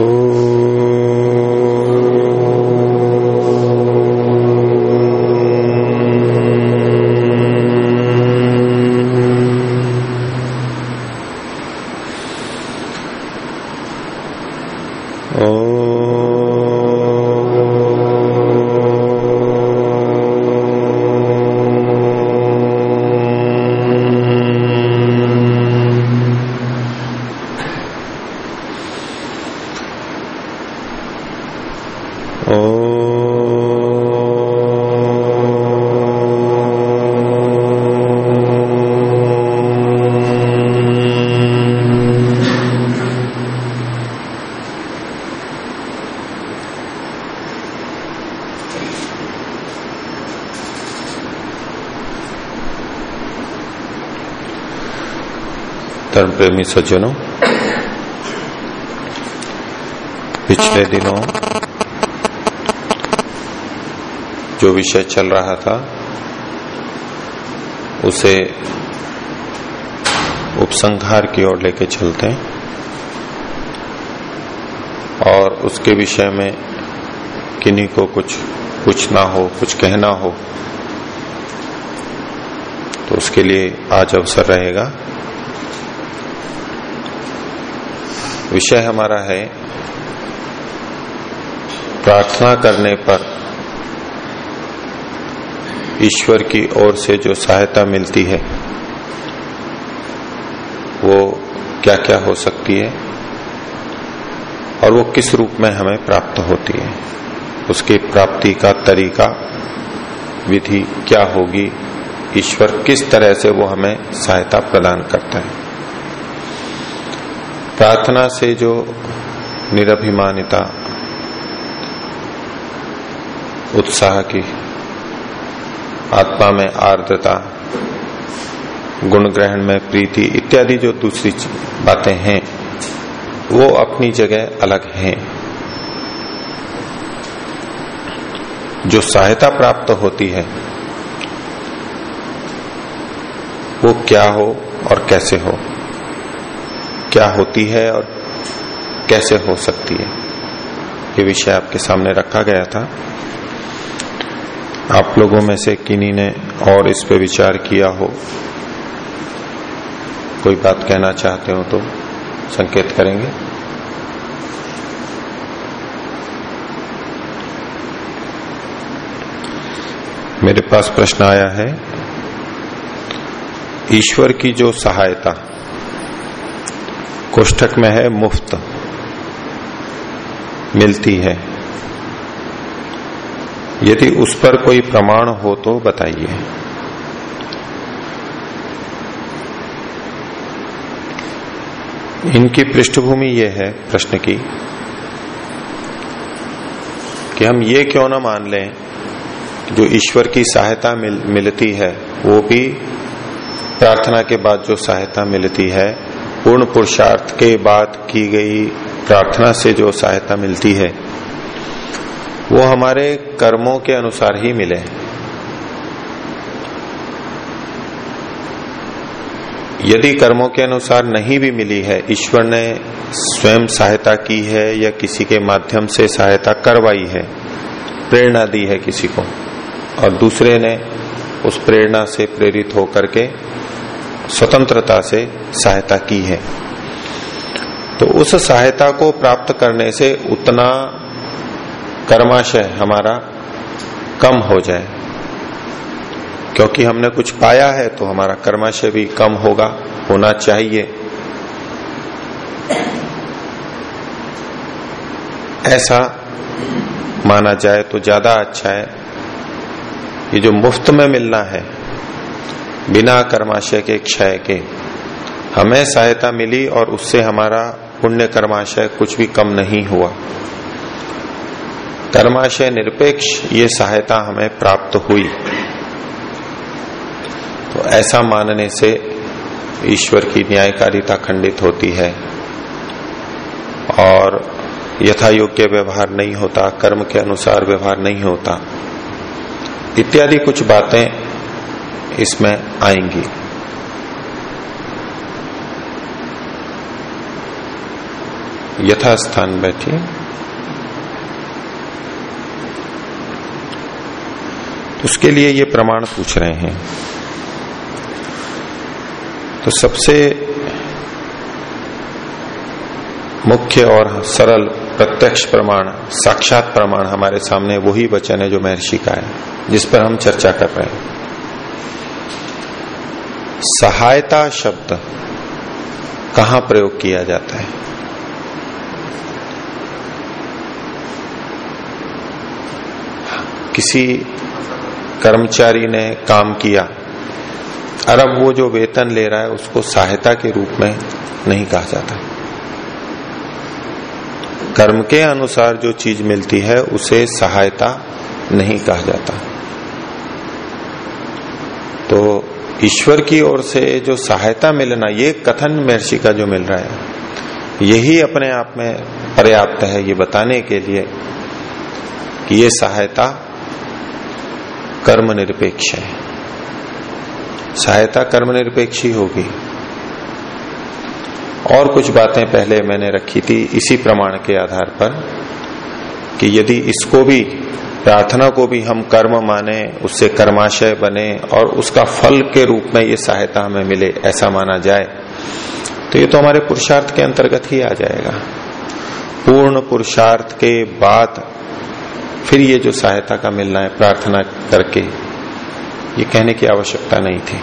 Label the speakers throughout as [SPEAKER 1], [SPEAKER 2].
[SPEAKER 1] Oh. धर्म प्रेमी सज्जनों, पिछले दिनों जो विषय चल रहा था, उसे उपसंहार की ओर लेके चलते हैं और उसके विषय में किन्हीं को कुछ पूछना हो, कुछ कहना हो तो उसके लिए आज अवसर रहेगा। विषय हमारा है प्रार्थना करने पर ईश्वर की ओर से जो सहायता मिलती है, वो क्या क्या हो सकती है और वो किस रूप में हमें प्राप्त होती है, उसकी प्राप्ति का तरीका, विधि क्या होगी, ईश्वर किस तरह से वो हमें सहायता प्रदान करता है। प्रार्थना से जो निरभिमानिता, उत्साह की आत्मा में आर्द्रता, गुण ग्रहण में प्रीति इत्यादि जो दूसरी बातें हैं, वो अपनी जगह अलग हैं। जो सहायता प्राप्त होती है, वो क्या हो और कैसे हो? क्या होती है और कैसे हो सकती है? ये विषय आपके सामने रखा गया था। आप लोगों में से किन्हीं ने और इस पे विचार किया हो? कोई बात कहना चाहते हो तो संकेत करेंगे। मेरे पास प्रश्न आया है, ईश्वर की जो सहायता कोष्ठक में है मुफ़्त मिलती है। यदि उस पर कोई प्रमाण हो तो बताइए। इनकी पृष्ठभूमि यह है प्रश्न की कि हम ये क्यों ना मान लें जो ईश्वर की सहायता मिल, मिलती है वो भी प्रार्थना के बाद जो सहायता मिलती है पूर्ण पुरुषार्थ के बाद की गई प्रार्थना से जो सहायता मिलती है, वो हमारे कर्मों के अनुसार ही मिले यदि कर्मों के अनुसार नहीं भी मिली है, ईश्वर ने स्वयं सहायता की है या किसी के माध्यम से सहायता करवाई है, प्रेरणा दी है किसी को, और दूसरे ने उस प्रेरणा से प्रेरित होकर के स्वतंत्रता से सहायता की है। तो उस सहायता को प्राप्त करने से उतना कर्माशय हमारा कम हो जाए। क्योंकि हमने कुछ पाया है तो हमारा कर्माशय भी कम होगा, होना चाहिए। ऐसा माना जाए तो ज़्यादा अच्छा है। ये जो मुफ़्त में मिलना है बिना कर्माशय के, क्षय के। हमें सहायता मिली और उससे हमारा पुण्य कर्माशय कुछ भी कम नहीं हुआ। कर्माशय निरपेक्ष, ये सहायता हमें प्राप्त हुई। तो ऐसा मानने से ईश्वर की न्यायकारिता खंडित होती है और यथा योग्य व्यवहार नहीं होता, कर्म के अनुसार व्यवहार नहीं होता। इत्यादि कुछ बातें इसमें आएँगी। यथास्थान बैठिए। उसके लिए ये प्रमाण पूछ रहे हैं। तो सबसे मुख्य और सरल प्रत्यक्ष प्रमाण, साक्षात प्रमाण हमारे सामने, वही वचन है जो महर्षि का है, जिस पर हम चर्चा कर रहे हैं। सहायता शब्द कहाँ प्रयोग किया जाता है? किसी कर्मचारी ने काम किया, और अब वो जो वेतन ले रहा है उसको सहायता के रूप में नहीं कहा जाता। कर्म के अनुसार जो चीज़ मिलती है, उसे सहायता नहीं कहा जाता। तो ईश्वर की ओर से जो सहायता मिलना, ये कथन महर्षि का जो मिल रहा है, यही अपने आप में पर्याप्त है ये बताने के लिए कि ये सहायता कर्म निरपेक्ष है। सहायता कर्म निरपेक्ष ही होगी। और कुछ बातें पहले मैंने रखी थी इसी प्रमाण के आधार पर कि यदि इसको भी प्रार्थना को भी हम कर्म माने, उससे कर्माशय बने और उसका फल के रूप में ये सहायता हमें मिले, ऐसा माना जाए। तो ये तो हमारे पुरुषार्थ के अंतर्गत ही आ जाएगा। पूर्ण पुरुषार्थ के बाद फिर ये जो सहायता का मिलना है, प्रार्थना करके, ये कहने की आवश्यकता नहीं थी।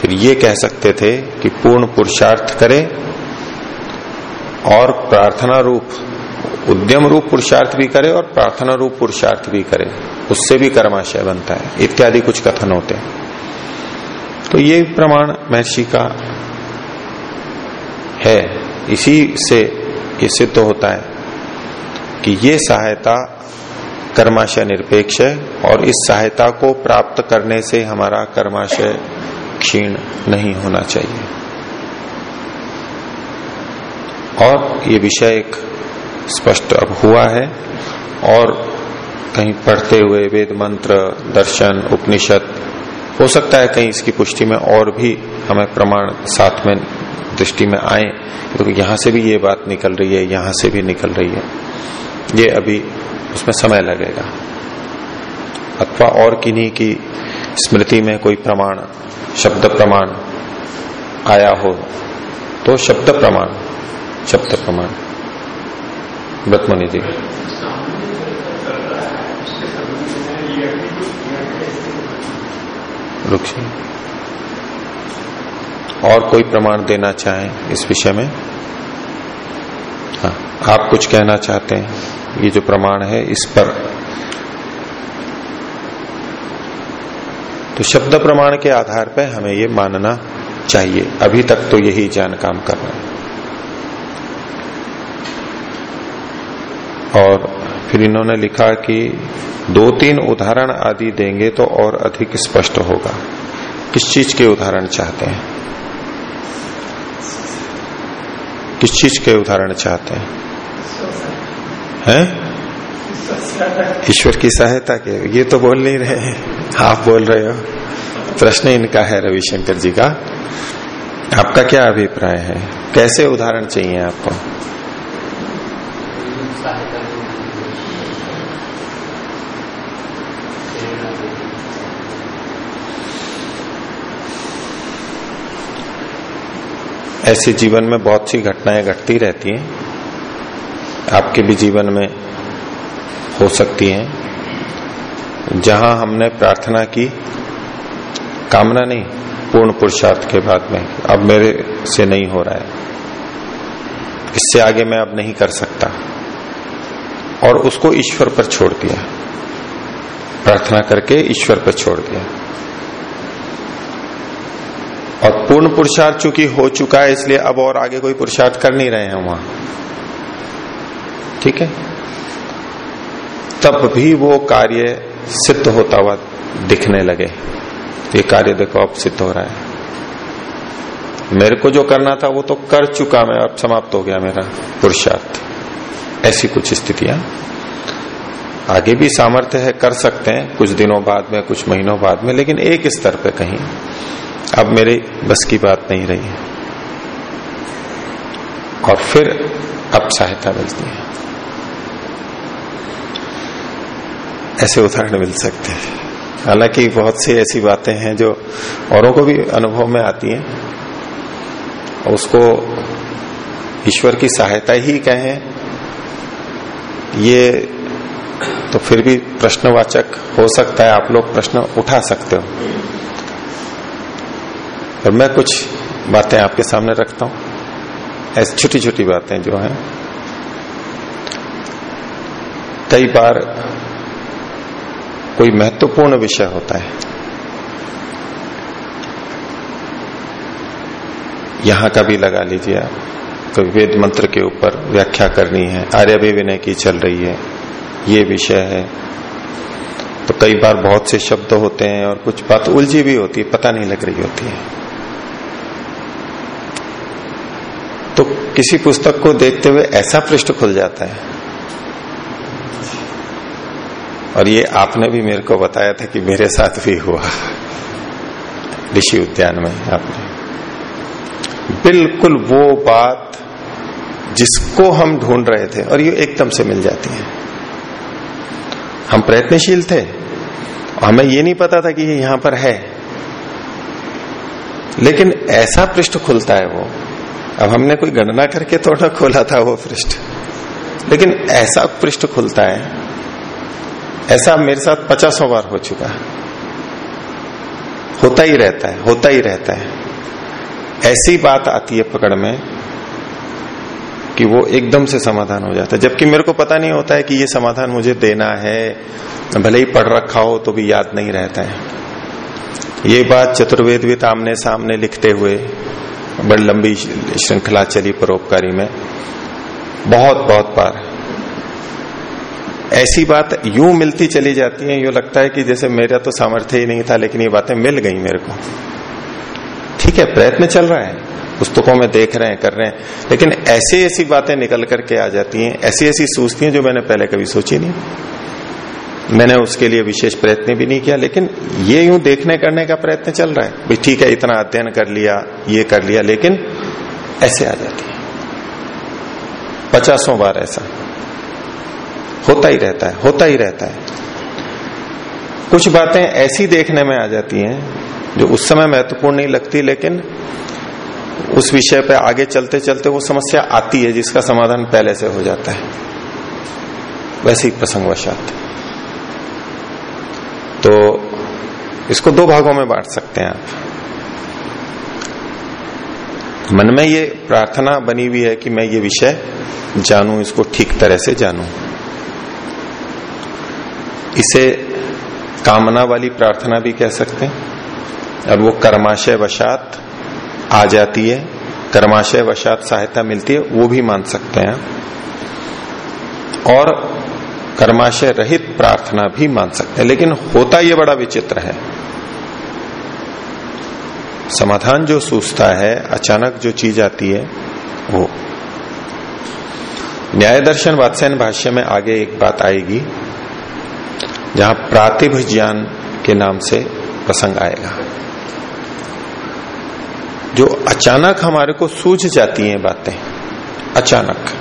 [SPEAKER 1] फिर ये कह सकते थे कि पूर्ण पुरुषार्थ करे और प्रार्थना रूप उद्यम रूप पुरुषार्थ भी करे और प्रार्थना रूप पुरुषार्थ भी करे। उससे भी कर्माशय बनता है। इत्यादि कुछ कथन होते हैं। तो ये प्रमाण महर्षि का है। इसी से ये सिद्ध होता है कि ये सहायता कर्माशय निरपेक्ष है और इस सहायता को प्राप्त करने से हमारा कर्माशय क्षीण नहीं होना चाहिए। और ये विषय एक स्पष्ट अब हुआ है और कहीं पढ़ते हुए वेद मंत्र, दर्शन, उपनिषद, हो सकता है कहीं इसकी पुष्टि में और भी हमें प्रमाण साथ में दृष्टि में आए, क्योंकि तो यहाँ से भी ये बात निकल रही है, यहाँ से भी निकल रही है। ये अभी उसमें समय लगेगा। अथवा और किन्हीं की स्मृति में कोई प्रमाण, शब्द प्रमाण आया हो तो शब्द प्रमाण शब्द प्रमाण। बतमनी जी। रुक्षी और कोई प्रमाण देना चाहें इस विषय में? हाँ आप कुछ कहना चाहते हैं? ये जो प्रमाण है, इस पर। तो शब्द प्रमाण के आधार पर हमें ये मानना चाहिए। अभी तक तो यही ज्ञान काम कर रहा है। और फिर इन्होंने लिखा कि दो तीन उदाहरण आदि देंगे तो और अधिक स्पष्ट होगा। किस चीज़ के उदाहरण चाहते हैं? किस चीज़ के उदाहरण चाहते हैं? हैं? ईश्वर की सहायता के। ये तो बोल नहीं रहे हैं। आप बोल रहे हो। प्रश्न इनका है रविशंकर जी का। आपका क्या अभिप्राय है? कैसे उदाहरण चाहिए आपको? ऐसे जीवन में बहुत सी घटनाएँ घटती रहती हैं, आपके भी जीवन में हो सकती हैं, जहाँ हमने प्रार्थना की, कामना नहीं, पूर्ण पुरुषार्थ के बाद में, अब मेरे से नहीं हो रहा है। इससे आगे मैं अब नहीं कर सकता। और उसको ईश्वर पर छोड़ दिया। प्रार्थना करके ईश्वर पर छोड़ दिया। और पूर्ण पुरुषार्थ चूँकि हो चुका है, इसलिए अब और आगे कोई पुरुषार्थ कर नहीं रहे हैं वहाँ। ठीक है? तब भी वो कार्य सिद्ध होता हुआ दिखने लगे। ये कार्य देखो, अब सिद्ध हो रहा है। मेरे को जो करना था, वो तो कर चुका मैं, अब समाप्त हो गया मेरा पुरुषार्थ। ऐसी कुछ स्थितियाँ। आगे भी सामर्थ्य है, कर सकते हैं, कुछ दिनों बाद में, कुछ महीनों बाद में, लेकिन एक स्तर पे कहीं अब मेरे बस की बात नहीं रही है। और फिर अब सहायता मिलती है। ऐसे उदाहरण मिल सकते हैं। हालाँकि बहुत सी ऐसी बातें हैं जो औरों को भी अनुभव में आती हैं। उसको ईश्वर की सहायता ही कहें। ये तो फिर भी प्रश्नवाचक हो सकता है। आप लोग प्रश्न उठा सकते हो। और मैं कुछ बातें आपके सामने रखता हूँ। ऐसी छोटी छोटी बातें जो हैं। कई बार कोई महत्वपूर्ण विषय होता है। यहाँ का भी लगा लीजिए, कोई वेद मंत्र के ऊपर व्याख्या करनी है, आर्य विनय की चल रही है, ये विषय है। तो कई बार बहुत से शब्द होते हैं और कुछ बात उलझी भी होती है, पता नहीं लग रही होती है। तो किसी पुस्तक को देखते हुए ऐसा पृष्ठ खुल जाता है। और ये आपने भी मेरे को बताया था कि मेरे साथ भी हुआ। ऋषि उद्यान में आपने। बिल्कुल वो बात जिसको हम ढूंढ रहे थे और ये एकदम से मिल जाती है। हम प्रयत्नशील थे। हमें ये नहीं पता था कि ये यहाँ पर है। लेकिन ऐसा पृष्ठ खुलता है वो। अब हमने कोई गणना करके थोड़ा खोला था वो पृष्ठ। लेकिन ऐसा पृष्ठ खुलता है, ऐसा मेरे साथ पचासों बार हो चुका है। होता ही रहता है, होता ही रहता है। ऐसी बात आती है पकड़ में कि वो एकदम से समाधान हो जाता है। जबकि मेरे को पता नहीं होता है कि ये समाधान मुझे देना है। भले ही पढ़ रखा हो तो भी याद नहीं रहता है। ये बात चतुर्वेद भी आमने सामने लिखते हुए बड़ी लंबी श्रृंखला चली परोपकारी में। बहुत बहुत बार। ऐसी बात यूँ मिलती चली जाती है, यूँ लगता है कि जैसे मेरा तो सामर्थ्य ही नहीं था, लेकिन ये बातें मिल गई मेरे को। ठीक है, प्रयत्न चल रहा है। पुस्तकों में देख रहे हैं, कर रहे हैं। लेकिन ऐसी ऐसी बातें निकल करके आ जाती हैं ऐसी ऐसी सोचती हैं जो मैंने पहले कभी सोची नहीं। मैंने उसके लिए विशेष प्रयत्न भी नहीं किया, लेकिन ये यूँ देखने करने का प्रयत्न चल रहा है। भाई ठीक है, इतना अध्ययन कर लिया, ये कर लिया, लेकिन ऐसे आ जाती है। पचासों बार ऐसा। होता ही रहता है, होता ही रहता है। कुछ बातें ऐसी देखने में आ जाती हैं, जो उस समय महत्वपूर्ण नहीं लगती, लेकिन उस विषय पर आगे चलते चलते वो समस्या आती है, जिसका समाधान पहले से हो जाता है। वैसे ही प्रसंगवशात। तो इसको दो भागों में बांट सकते हैं आप। मन में ये प्रार्थना बनी हुई है कि मैं ये विषय जानू, इसको ठीक तरह से जानू। इसे कामना वाली प्रार्थना भी कह सकते हैं। और वो कर्माशय वशात आ जाती है, कर्माशय वशात सहायता मिलती है, वो भी मान सकते हैं और कर्माशय रहित प्रार्थना भी मान सकते हैं। लेकिन होता यह बड़ा विचित्र है। समाधान जो सूझता है, अचानक जो चीज़ आती है, वो। न्याय दर्शन वात्स्यन भाष्य में आगे एक बात आएगी, जहाँ प्रातिभ ज्ञान के नाम से प्रसंग आएगा। जो अचानक हमारे को सूझ जाती हैं बातें, अचानक।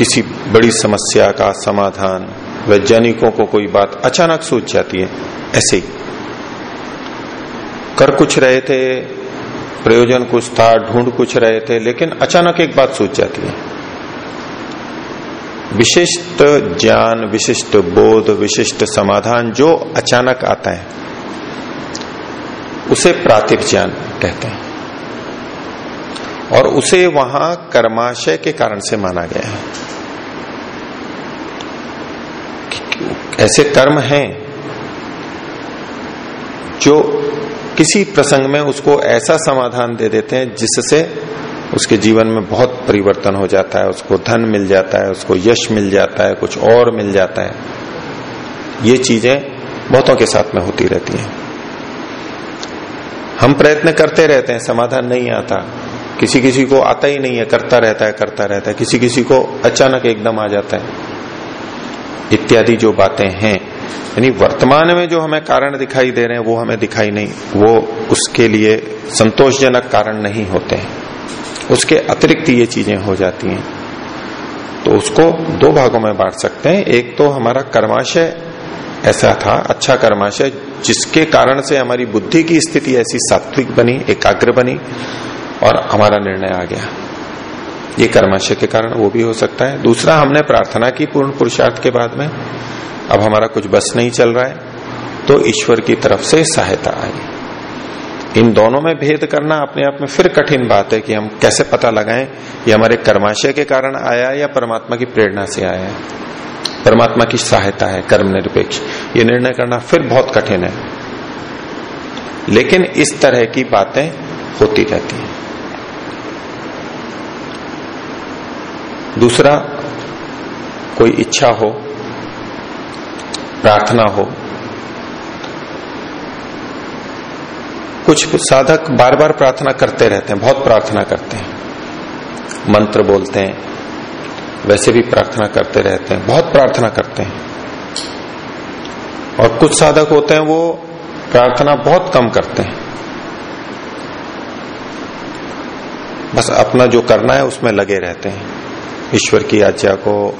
[SPEAKER 1] किसी बड़ी समस्या का समाधान वैज्ञानिकों को कोई बात अचानक सूझ जाती है, ऐसे ही। कर कुछ रहे थे, प्रयोजन कुछ था, ढूंढ कुछ रहे थे, लेकिन अचानक एक बात सूझ जाती है। विशिष्ट ज्ञान, विशिष्ट बोध, विशिष्ट समाधान जो अचानक आता है, उसे प्रातिभ ज्ञान कहते हैं। और उसे वहाँ कर्माशय के कारण से माना गया है। ऐसे कर्म हैं जो किसी प्रसंग में उसको ऐसा समाधान दे देते हैं जिससे उसके जीवन में बहुत परिवर्तन हो जाता है, उसको धन मिल जाता है, उसको यश मिल जाता है, कुछ और मिल जाता है। ये चीज़ें बहुतों के साथ में होती रहती हैं। हम प्रयत्न करते रहते हैं, समाधान नहीं आता। किसी किसी को आता ही नहीं है, करता रहता है, करता रहता है। किसी किसी को अचानक एकदम आ जाता है। इत्यादि जो बातें हैं। यानी वर्तमान में जो हमें कारण दिखाई दे रहे हैं, वो हमें दिखाई नहीं। वो उसके लिए संतोषजनक कारण नहीं होते हैं। उसके अतिरिक्त ये चीज़ें हो जाती हैं। तो उसको दो भागों में बांट सकते हैं। एक तो हमारा कर्माशय ऐसा था अच्छा कर्माशय, जिसके कारण से हमारी बुद्धि की स्थिति ऐसी सात्विक बनी, एकाग्र बनी। और हमारा निर्णय आ गया। ये कर्माशय के कारण वो भी हो सकता है। दूसरा, हमने प्रार्थना की पूर्ण पुरुषार्थ के बाद में। अब हमारा कुछ बस नहीं चल रहा है तो ईश्वर की तरफ़ से सहायता आई। इन दोनों में भेद करना अपने आप में फिर कठिन बात है कि हम कैसे पता लगाएँ ये हमारे कर्माशय के कारण आया या परमात्मा की प्रेरणा से आया है। परमात्मा की सहायता है, कर्म निरपेक्ष। ये निर्णय करना फिर बहुत कठिन है। लेकिन इस तरह की बातें होती रहती हैं। दूसरा, कोई इच्छा हो, प्रार्थना हो, कुछ साधक बार बार प्रार्थना करते रहते हैं, बहुत प्रार्थना करते हैं, मंत्र बोलते हैं, वैसे भी प्रार्थना करते रहते हैं, बहुत प्रार्थना करते हैं। और कुछ साधक होते हैं, वो प्रार्थना बहुत कम करते हैं। बस अपना जो करना है, उसमें लगे रहते हैं। ईश्वर की आज्ञा को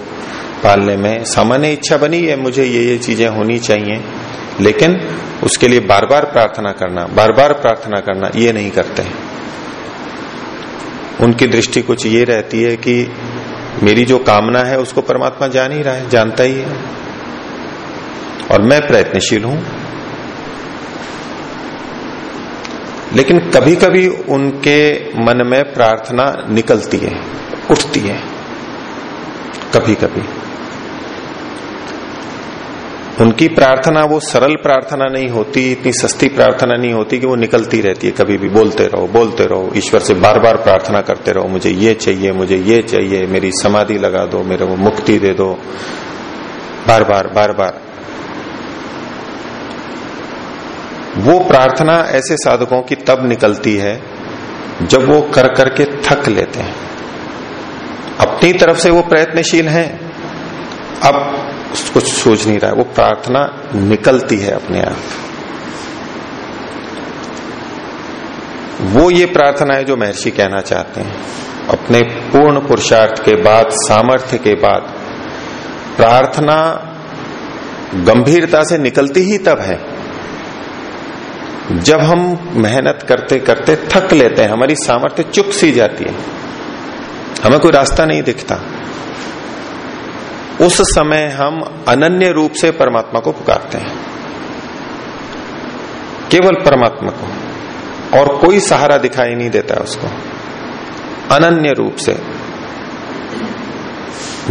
[SPEAKER 1] पालने में सामान्य इच्छा बनी है, मुझे ये ये चीज़ें होनी चाहिए। लेकिन उसके लिए बार बार प्रार्थना करना बार बार प्रार्थना करना, ये नहीं करते। उनकी दृष्टि कुछ ये रहती है कि मेरी जो कामना है, उसको परमात्मा जान ही रहा है, जानता ही है। और मैं प्रयत्नशील हूँ। लेकिन कभी कभी उनके मन में प्रार्थना निकलती है, उठती है। कभी कभी उनकी प्रार्थना, वो सरल प्रार्थना नहीं होती, इतनी सस्ती प्रार्थना नहीं होती कि वो निकलती रहती है, कभी भी। बोलते रहो बोलते रहो, ईश्वर से बार बार प्रार्थना करते रहो, मुझे ये चाहिए, मुझे ये चाहिए, मेरी समाधि लगा दो, मेरे को मुक्ति दे दो। बार बार बार बार वो प्रार्थना ऐसे साधकों की तब निकलती है, जब वो कर करके थक लेते हैं। अपनी तरफ़ से वो प्रयत्नशील है। अब कुछ सोच नहीं रहा है वो प्रार्थना निकलती है अपने आप। वो ये प्रार्थना है जो महर्षि कहना चाहते हैं। अपने पूर्ण पुरुषार्थ के बाद, सामर्थ्य के बाद, प्रार्थना गंभीरता से निकलती ही तब है। जब हम मेहनत करते करते थक लेते हैं, हमारी सामर्थ्य चुप सी जाती है। हमें कोई रास्ता नहीं दिखता। उस समय हम अनन्य रूप से परमात्मा को पुकारते हैं। केवल परमात्मा को। और कोई सहारा दिखाई नहीं देता है उसको। अनन्य रूप से।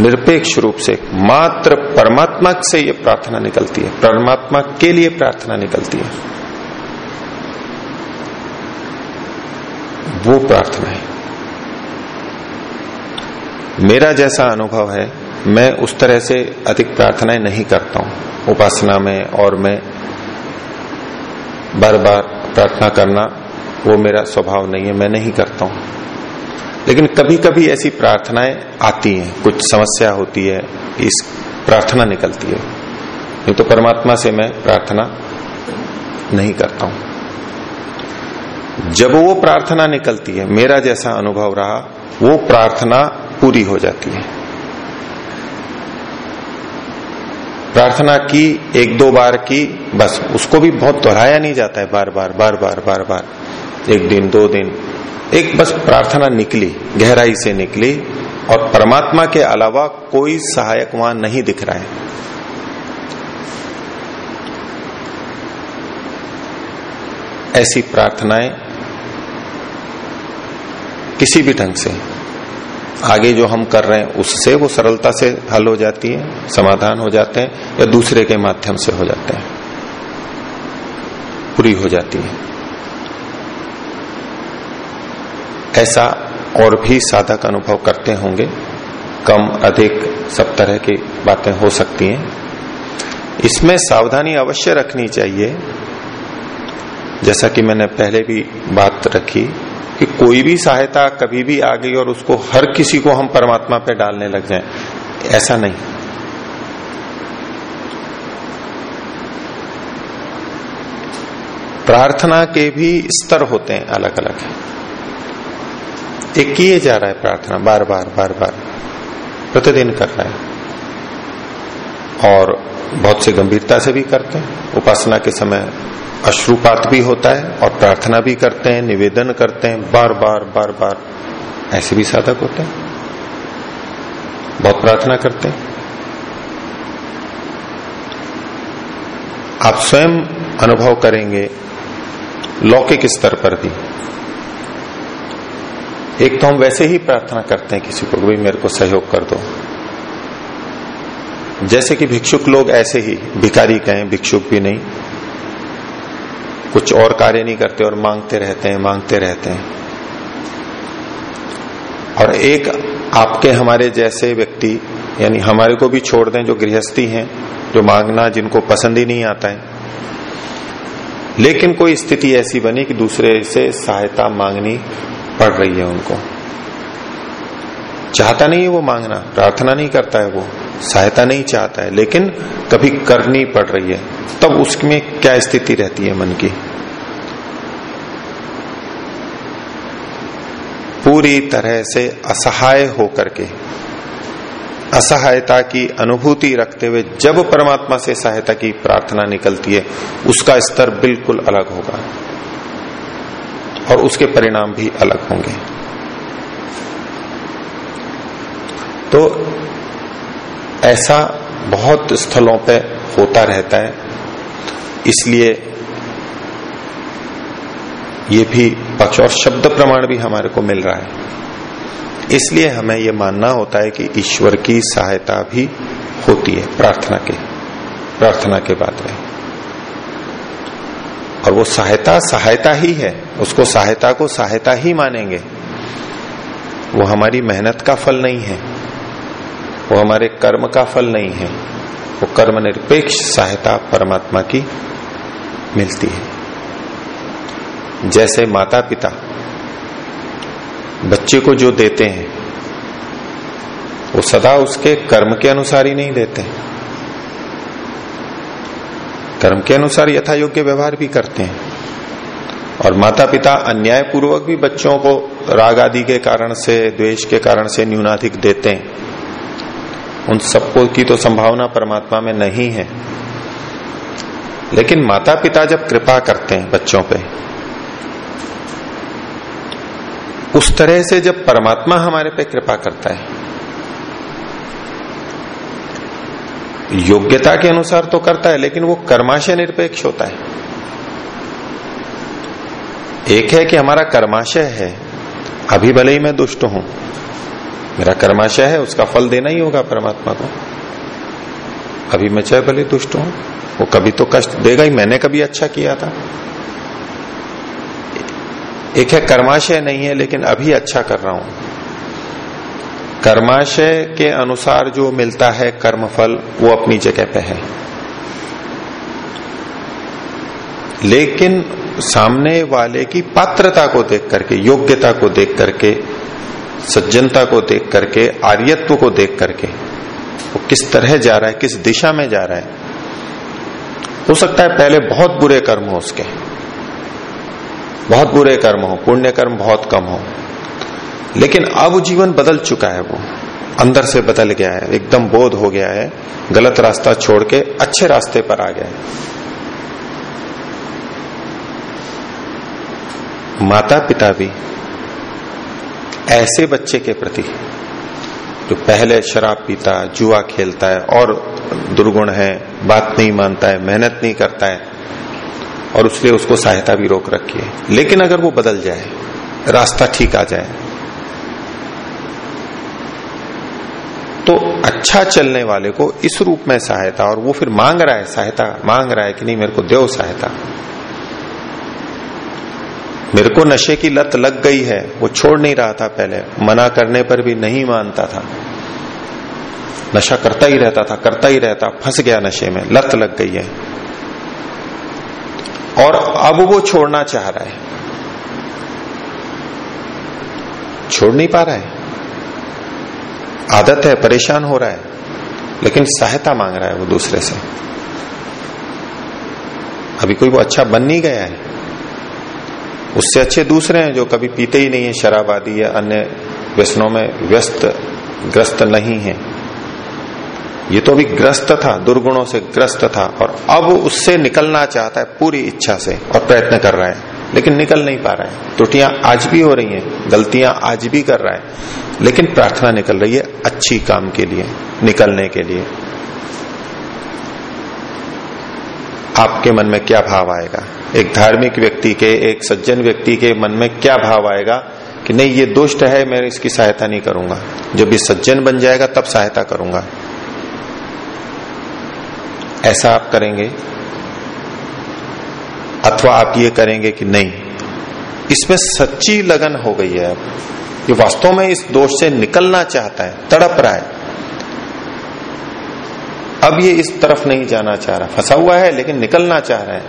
[SPEAKER 1] निरपेक्ष रूप से। मात्र परमात्मा से ये प्रार्थना निकलती है। परमात्मा के लिए प्रार्थना निकलती है। वो प्रार्थना है। मेरा जैसा अनुभव है, मैं उस तरह से अधिक प्रार्थनाएँ नहीं करता हूँ। उपासना में और मैं बार बार प्रार्थना करना, वो मेरा स्वभाव नहीं है, मैं नहीं करता हूँ। लेकिन कभी कभी ऐसी प्रार्थनाएँ आती हैं, कुछ समस्या होती है, इस प्रार्थना निकलती है। नहीं तो परमात्मा से मैं प्रार्थना नहीं करता हूँ। जब वो प्रार्थना निकलती है, मेरा जैसा अनुभव रहा, वो प्रार्थना पूरी हो जाती है। प्रार्थना की, एक दो बार की, बस, उसको भी बहुत दोहराया नहीं जाता है बार बार बार बार बार बार। एक दिन, दो दिन, एक बस प्रार्थना निकली, गहराई से निकली, और परमात्मा के अलावा कोई सहायक वहाँ नहीं दिख रहा है। ऐसी प्रार्थनाएँ किसी भी ढंग से आगे जो हम कर रहे हैं, उससे वो सरलता से हल हो जाती है, समाधान हो जाते हैं, या दूसरे के माध्यम से हो जाते हैं। पूरी हो जाती है। ऐसा और भी साधक अनुभव करते होंगे। कम, अधिक, सब तरह की बातें हो सकती हैं। इसमें सावधानी अवश्य रखनी चाहिए। जैसा कि मैंने पहले भी बात रखी कि कोई भी सहायता कभी भी आ गई और उसको हर किसी को हम परमात्मा पे डालने लग जाएँ, ऐसा नहीं। प्रार्थना के भी स्तर होते हैं अलग अलग एक किए जा रहा है प्रार्थना बार बार बार बार प्रतिदिन कर रहा है। और बहुत से गंभीरता से भी करते हैं। उपासना के समय अश्रुपात भी होता है और प्रार्थना भी करते हैं, निवेदन करते हैं, बार बार बार बार। ऐसे भी साधक होते हैं। बहुत प्रार्थना करते हैं। आप स्वयं अनुभव करेंगे लौकिक स्तर पर भी। एक तो हम वैसे ही प्रार्थना करते हैं किसी को भी मेरे को सहयोग कर दो। जैसे कि भिक्षुक लोग ऐसे ही भिकारी कहें, भिक्षुक भी नहीं। कुछ और कार्य नहीं करते और मांगते रहते हैं, मांगते रहते हैं। और एक आपके हमारे जैसे व्यक्ति, यानी हमारे को भी छोड़ दें जो गृहस्थी हैं, जो मांगना जिनको पसंद ही नहीं आता है। लेकिन कोई स्थिति ऐसी बनी कि दूसरे से सहायता मांगनी पड़ रही है उनको। चाहता नहीं है वो मांगना, प्रार्थना नहीं करता है वो। सहायता नहीं चाहता है, लेकिन कभी करनी पड़ रही है, तब उसमें क्या स्थिति रहती है मन की? पूरी तरह से असहाय होकर के, असहायता की अनुभूति रखते हुए जब परमात्मा से सहायता की प्रार्थना निकलती है, उसका स्तर बिल्कुल अलग होगा और उसके परिणाम भी अलग होंगे। तो ऐसा बहुत स्थलों पे होता रहता है। इसलिए ये भी पक्ष और शब्द प्रमाण भी हमारे को मिल रहा है। इसलिए हमें यह मानना होता है कि ईश्वर की सहायता भी होती है प्रार्थना के प्रार्थना के बाद में। और वो सहायता सहायता ही है। उसको सहायता को सहायता ही मानेंगे। वो हमारी मेहनत का फल नहीं है। वो हमारे कर्म का फल नहीं है। वो कर्म निरपेक्ष सहायता परमात्मा की मिलती है। जैसे माता पिता बच्चे को जो देते हैं, वो सदा उसके कर्म के अनुसार ही नहीं देते। कर्म के अनुसार यथा योग्य व्यवहार भी करते हैं। और माता पिता अन्याय पूर्वक भी बच्चों को राग आदि के कारण से, द्वेष के कारण से न्यूनाधिक देते हैं। उन सबको की तो संभावना परमात्मा में नहीं है। लेकिन माता पिता जब कृपा करते हैं बच्चों पे, उस तरह से जब परमात्मा हमारे पे कृपा करता है, योग्यता के अनुसार तो करता है, लेकिन वो कर्माशय निरपेक्ष होता है। एक है कि हमारा कर्माशय है, अभी भले ही मैं दुष्ट हूँ मेरा कर्माशय है, उसका फल देना ही होगा परमात्मा को। अभी मैं चाहे भले दुष्ट हूँ, वो कभी तो कष्ट देगा ही, मैंने कभी अच्छा किया था। एक है कर्माशय नहीं है, लेकिन अभी अच्छा कर रहा हूँ। कर्माशय के अनुसार जो मिलता है कर्मफल, वो अपनी जगह पे है। लेकिन सामने वाले की पात्रता को देख करके, योग्यता को देख करके सज्जनता को देख करके, आर्यत्व को देख करके, वो किस तरह जा रहा है, किस दिशा में जा रहा है। हो सकता है पहले बहुत बुरे कर्म हो उसके। बहुत बुरे कर्म हो, पुण्य कर्म बहुत कम हो। लेकिन अब जीवन बदल चुका है वो। अंदर से बदल गया है, एकदम बोध हो गया है, गलत रास्ता छोड़ के अच्छे रास्ते पर आ गया है। माता पिता भी ऐसे बच्चे के प्रति। जो पहले शराब पीता, जुआ खेलता है और दुर्गुण है, बात नहीं मानता है, मेहनत नहीं करता है, और उसलिए उसको सहायता भी रोक रखी है। लेकिन अगर वो बदल जाए, रास्ता ठीक आ जाए तो अच्छा चलने वाले को इस रूप में सहायता, और वो फिर मांग रहा है, सहायता मांग रहा है कि नहीं, मेरे को दो सहायता। मेरे को नशे की लत लग गई है, वो छोड़ नहीं रहा था पहले, मना करने पर भी नहीं मानता था। नशा करता ही रहता था, करता ही रहता, फंस गया नशे में, लत लग गई है। और अब वो छोड़ना चाह रहा है। छोड़ नहीं पा रहा है। आदत है, परेशान हो रहा है, लेकिन सहायता मांग रहा है वो दूसरे से। अभी कोई वो अच्छा बन नहीं गया है। उससे अच्छे दूसरे हैं जो कभी पीते ही नहीं है शराब आदि या अन्य व्यसनों में व्यस्त, ग्रस्त नहीं है। ये तो अभी ग्रस्त था, दुर्गुणों से ग्रस्त था और अब उससे निकलना चाहता है पूरी इच्छा से और प्रयत्न कर रहा है, लेकिन निकल नहीं पा रहा है। त्रुटियाँ आज भी हो रही हैं, गलतियाँ आज भी कर रहा है, लेकिन प्रार्थना निकल रही है अच्छी काम के लिए, निकलने के लिए। आपके मन में क्या भाव आएगा? एक धार्मिक व्यक्ति के, एक सज्जन व्यक्ति के मन में क्या भाव आएगा कि नहीं, ये दुष्ट है, मैं इसकी सहायता नहीं करूँगा। जब ये सज्जन बन जाएगा, तब सहायता करूँगा। ऐसा आप करेंगे? अथवा आप ये करेंगे कि नहीं, इसमें सच्ची लगन हो गई है। अब ये वास्तव में इस दोष से निकलना चाहता है, तड़प रहा है। अब ये इस तरफ़ नहीं जाना चाह रहा। फंसा हुआ है, लेकिन निकलना चाह रहा है।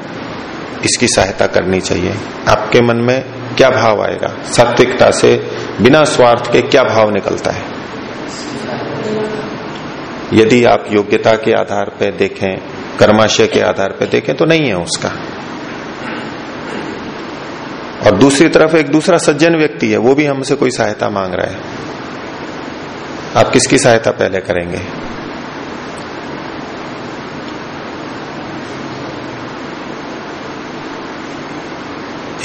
[SPEAKER 1] इसकी सहायता करनी चाहिए। आपके मन में क्या भाव आएगा? सात्विकता से बिना स्वार्थ के क्या भाव निकलता है? यदि आप योग्यता के आधार पर देखें, कर्माशय के आधार पर देखें तो नहीं है उसका। और दूसरी तरफ़ एक दूसरा सज्जन व्यक्ति है, वो भी हमसे कोई सहायता मांग रहा है। आप किसकी सहायता पहले करेंगे?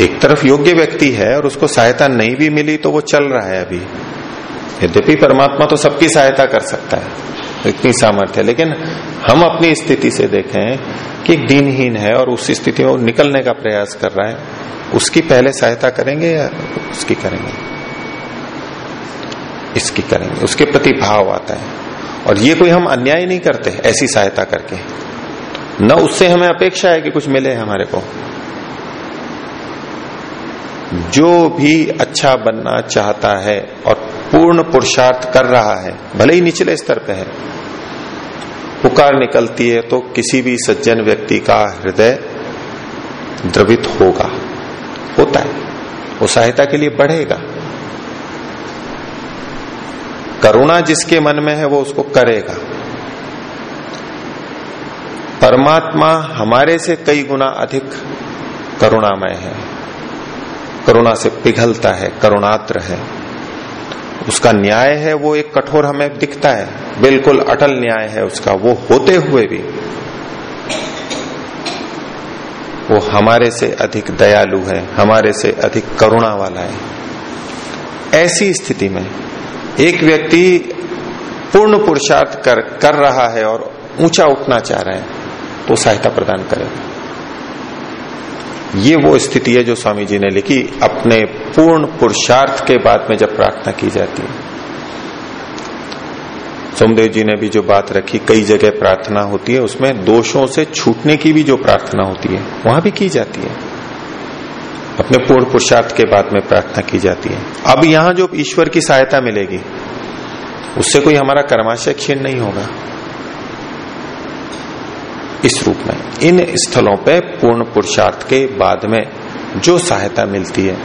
[SPEAKER 1] एक तरफ़ योग्य व्यक्ति है और उसको सहायता नहीं भी मिली तो वो चल रहा है अभी। यद्यपि परमात्मा तो सबकी सहायता कर सकता है इतनी सामर्थ्य लेकिन हम अपनी स्थिति से देखें कि दिनहीन है और उस स्थिति में वो निकलने का प्रयास कर रहा है, उसकी पहले सहायता करेंगे या उसकी करेंगे? इसकी करेंगे। उसके प्रति भाव आता है। और ये कोई हम अन्याय नहीं करते, ऐसी सहायता करके। न उससे हमें अपेक्षा है कि कुछ मिले हमारे को। जो भी अच्छा बनना चाहता है और पूर्ण पुरुषार्थ कर रहा है, भले ही निचले स्तर पे है, पुकार निकलती है तो किसी भी सज्जन व्यक्ति का हृदय द्रवित होगा, होता है। वो सहायता के लिए बढ़ेगा। करुणा जिसके मन में है वो उसको करेगा। परमात्मा हमारे से कई गुना अधिक करुणामय है। करुणा से पिघलता है, करुणात्र है। उसका न्याय है, वो एक कठोर हमें दिखता है। बिल्कुल अटल न्याय है उसका, वो होते हुए भी। वो हमारे से अधिक दयालु है, हमारे से अधिक करुणा वाला है। ऐसी स्थिति में एक व्यक्ति पूर्ण पुरुषार्थ कर कर रहा है और ऊँचा उठना चाह रहा है तो सहायता प्रदान करेगा। ये वो स्थिति है जो स्वामी जी ने लिखी अपने पूर्ण पुरुषार्थ के बाद में जब प्रार्थना की जाती है। सोमदेव जी ने भी जो बात रखी, कई जगह प्रार्थना होती है, उसमें दोषों से छूटने की भी जो प्रार्थना होती है, वहाँ भी की जाती है। अपने पूर्ण पुरुषार्थ के बाद में प्रार्थना की जाती है। अब यहाँ जो ईश्वर की सहायता मिलेगी, उससे कोई हमारा कर्माशय क्षीण नहीं होगा। इस रूप में। इन स्थलों पे पूर्ण पुरुषार्थ के बाद में जो सहायता मिलती है।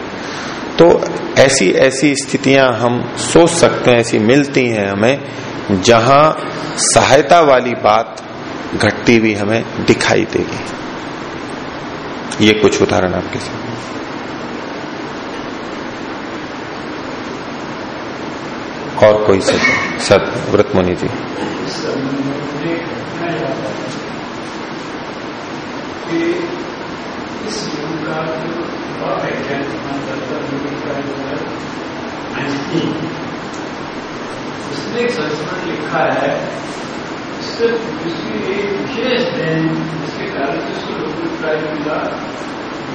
[SPEAKER 1] तो ऐसी ऐसी स्थितियाँ हम सोच सकते हैं, ऐसी मिलती हैं हमें, जहाँ सहायता वाली बात घटती हुई हमें दिखाई देगी। ये कुछ उदाहरण आपके साथ और कोई सद सद व्रत मुनि जी।
[SPEAKER 2] कि इस युग का जो युवा वैज्ञानिक उसने एक संस्करण लिखा है इससे उसकी एक विशेष दिन जिसके कारण से उसको लोकल प्राइज मिला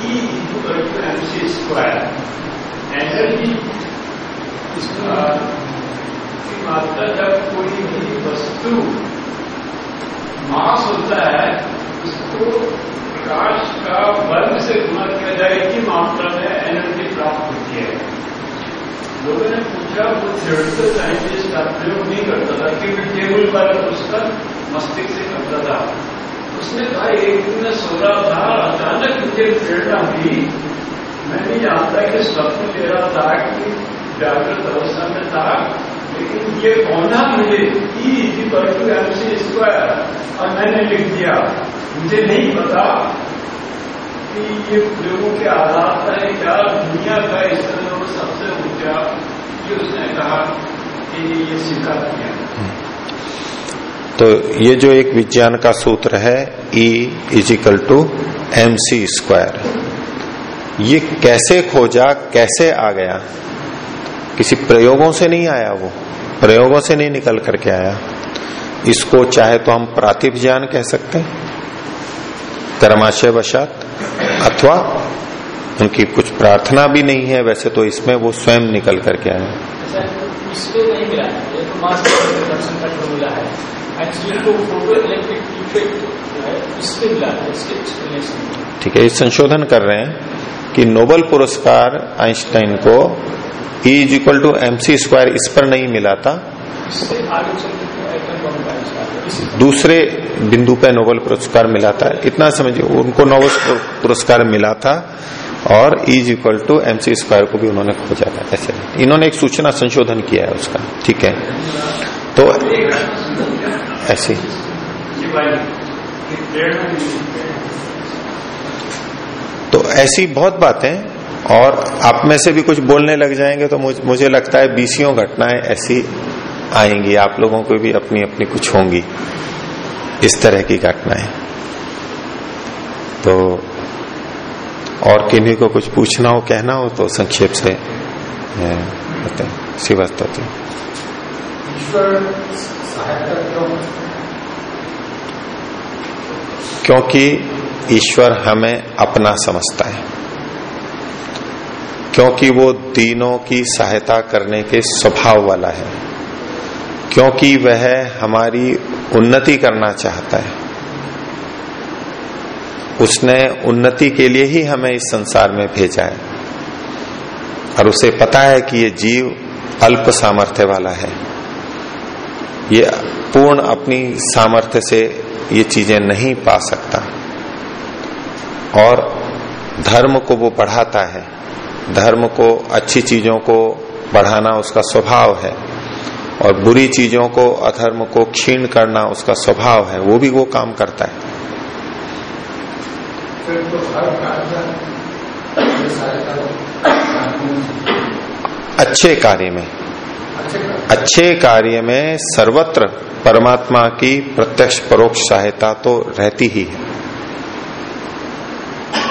[SPEAKER 2] E equal to M C square. Energy इसका मात्रा जब कोई भी वस्तु, मास होता है उसको प्रकाश का वर्ग से गुना किया जाए कि मात्रा में एनर्जी प्राप्त होती है। लोगों ने पूछा, वो थियोरिकल साइंटिस्ट का प्रयोग नहीं करता था, क्योंकि टेबल पर उसका मस्तिष्क से करता था। उसने कहा, एक दिन मैं सो रहा था, अचानक मुझे प्रेरणा हुई मैं नहीं जानता कि स्वप्न ले रहा था कि जागृत अवस्था में था। लेकिन ये होना मुझे स्क्वायर और मैंने लिख दिया। मुझे नहीं पता कि ये लोगों के आधार पर क्या, दुनिया का इस तरह सबसे ऊँचा ये उसने कहा कि ये स्वीकार किया।
[SPEAKER 1] तो ये जो एक विज्ञान का सूत्र है E is equal to M C square ये कैसे खोजा, कैसे आ गया? किसी प्रयोगों से नहीं आया वो। प्रयोगों से नहीं निकल करके आया। इसको चाहे तो हम प्रातिप ज्ञान कह सकते हैं। कर्माशय वशात अथवा उनकी कुछ प्रार्थना भी नहीं है वैसे तो इसमें वो स्वयं निकल करके आए।
[SPEAKER 3] ये तो तो
[SPEAKER 1] ठीक है ये संशोधन कर रहे हैं कि नोबल पुरस्कार आइंस्टाइन को E equal to M C square इस पर नहीं मिला था।
[SPEAKER 3] इस
[SPEAKER 1] दूसरे बिंदु पे नोबल पुरस्कार मिला था। इतना समझिए उनको नोबल पुरस्कार मिला था और is equal to M C square को भी उन्होंने खोजा था। ऐसे। इन्होंने एक सूचना संशोधन किया है उसका। ठीक है। तो ऐसे। तो ऐसी बहुत बातें और आप में से भी कुछ बोलने लग जाएँगे तो मुझ, मुझे लगता है बीसियों घटनाएँ ऐसी आएँगी आप लोगों को भी अपनी अपनी कुछ होंगी इस तरह की घटनाएँ। तो और किन्हीं को कुछ पूछना हो कहना हो तो संक्षेप से श्रीवास्तव जी। क्योंकि ईश्वर हमें अपना समझता है। क्योंकि वो दीनों की सहायता करने के स्वभाव वाला है। क्योंकि वह हमारी उन्नति करना चाहता है। उसने उन्नति के लिए ही हमें इस संसार में भेजा है। और उसे पता है कि ये जीव अल्प सामर्थ्य वाला है। ये पूर्ण अपनी सामर्थ्य से ये चीज़ें नहीं पा सकता। और धर्म को वो बढ़ाता है। धर्म को अच्छी चीज़ों को बढ़ाना उसका स्वभाव है और बुरी चीज़ों को अधर्म को क्षीण करना उसका स्वभाव है वो भी वो काम करता है।
[SPEAKER 3] फिर तो हर कार्य में सहायता
[SPEAKER 1] अच्छे कार्य में।
[SPEAKER 3] अच्छे कार्य
[SPEAKER 1] में सर्वत्र परमात्मा की प्रत्यक्ष परोक्ष सहायता तो रहती ही है।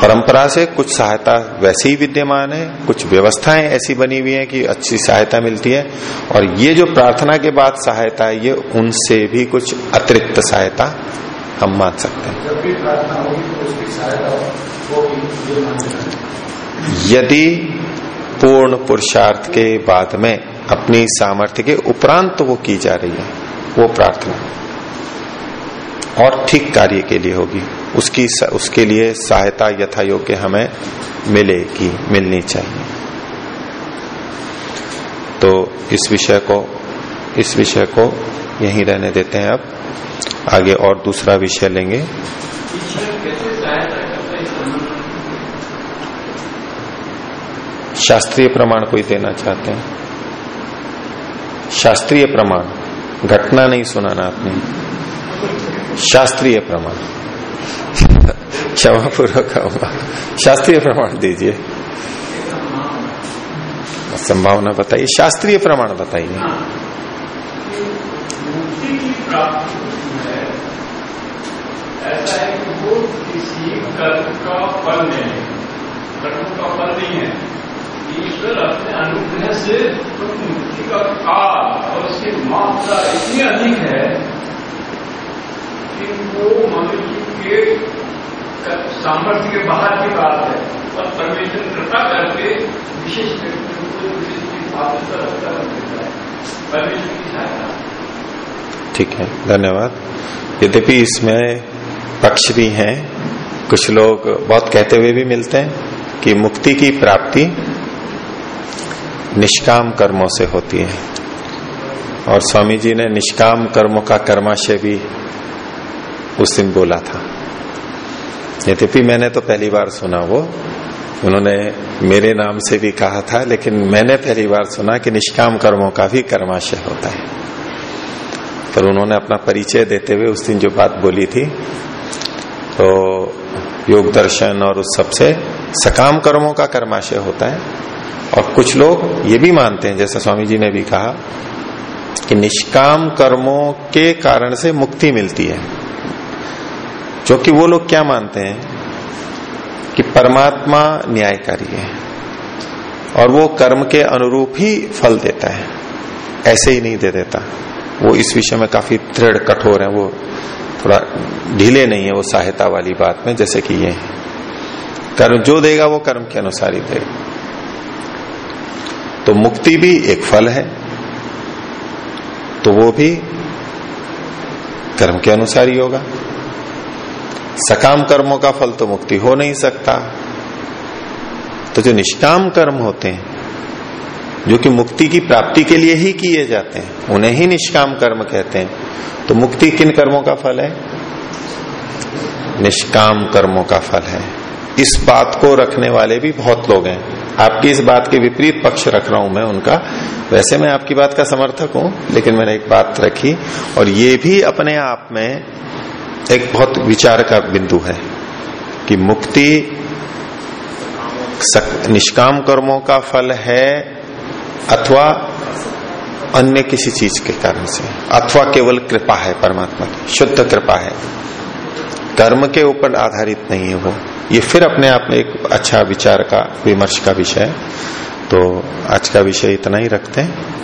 [SPEAKER 1] परंपरा से कुछ सहायता वैसे ही विद्यमान है कुछ व्यवस्थाएँ ऐसी बनी हुई हैं कि अच्छी सहायता मिलती है और ये जो प्रार्थना के बाद सहायता है ये उनसे भी कुछ अतिरिक्त सहायता हम मान सकते हैं।
[SPEAKER 3] तो है।
[SPEAKER 1] यदि पूर्ण पुरुषार्थ के बाद में अपनी सामर्थ्य के उपरांत वो की जा रही है वो प्रार्थना और ठीक कार्य के लिए होगी। उसकी उसके लिए सहायता यथा योग्य हमें मिलेगी, मिलनी चाहिए। तो इस विषय को, इस विषय को यहीं रहने देते हैं अब। आगे और दूसरा विषय लेंगे? शास्त्रीय प्रमाण कोई देना चाहते हैं? शास्त्रीय प्रमाण, घटना नहीं सुनाना आपने। शास्त्रीय प्रमाण। क्षमा। पूर्वक होगा शास्त्रीय प्रमाण दीजिए। संभावना बताइए। शास्त्रीय प्रमाण बताइए।
[SPEAKER 2] अनुग्रह से मुक्ति का काल और उसकी मात्रा इतनी अधिक है कि वो मनुष्य के सामर्थ्य के बाहर की बात है। और परमेश्वर कृपा करके विशेष व्यक्तियों को विशेष की रखता देता है परमेश्वर की सहायता
[SPEAKER 1] ठीक है, धन्यवाद। यद्यपि इसमें पक्ष भी हैं, कुछ लोग बहुत कहते हुए भी मिलते हैं कि मुक्ति की प्राप्ति निष्काम कर्मों से होती है। और स्वामी जी ने निष्काम कर्मों का कर्माशय भी उस दिन बोला था। यद्यपि मैंने तो पहली बार सुना वो। उन्होंने मेरे नाम से भी कहा था, लेकिन मैंने पहली बार सुना कि निष्काम कर्मों का भी कर्माशय होता है। पर उन्होंने अपना परिचय देते हुए उस दिन जो बात बोली थी तो योग दर्शन और उस सबसे सकाम कर्मों का कर्माशय होता है। और कुछ लोग ये भी मानते हैं, जैसा स्वामी जी ने भी कहा, कि निष्काम कर्मों के कारण से मुक्ति मिलती है। जो कि वो लोग क्या मानते हैं? कि परमात्मा न्यायकारी है। और वो कर्म के अनुरूप ही फल देता है। ऐसे ही नहीं दे देता। वो इस विषय में काफ़ी दृढ़, कठोर है। वो थोड़ा ढीले नहीं है वो सहायता वाली बात में, जैसे कि ये। कर्म जो देगा वो कर्म के अनुसार ही देगा। तो मुक्ति भी एक फल है। तो वो भी कर्म के अनुसार ही होगा। सकाम कर्मों का फल तो मुक्ति हो नहीं सकता। तो जो निष्काम कर्म होते हैं, जो कि मुक्ति की प्राप्ति के लिए ही किए जाते हैं, उन्हें ही निष्काम कर्म कहते हैं। तो मुक्ति किन कर्मों का फल है? निष्काम कर्मों का फल है। इस बात को रखने वाले भी बहुत लोग हैं। आपकी इस बात के विपरीत पक्ष रख रहा हूँ मैं उनका। वैसे मैं आपकी बात का समर्थक हूँ, लेकिन मैंने एक बात रखी, और ये भी अपने आप में एक बहुत विचार का बिंदु है कि मुक्ति निष्काम कर्मों का फल है अथवा अन्य किसी चीज़ के कारण से। अथवा केवल कृपा है परमात्मा की, शुद्ध कृपा है। कर्म के ऊपर आधारित नहीं है वो। ये फिर अपने आप में एक अच्छा विचार का, विमर्श का विषय है। तो आज का विषय इतना ही रखते हैं।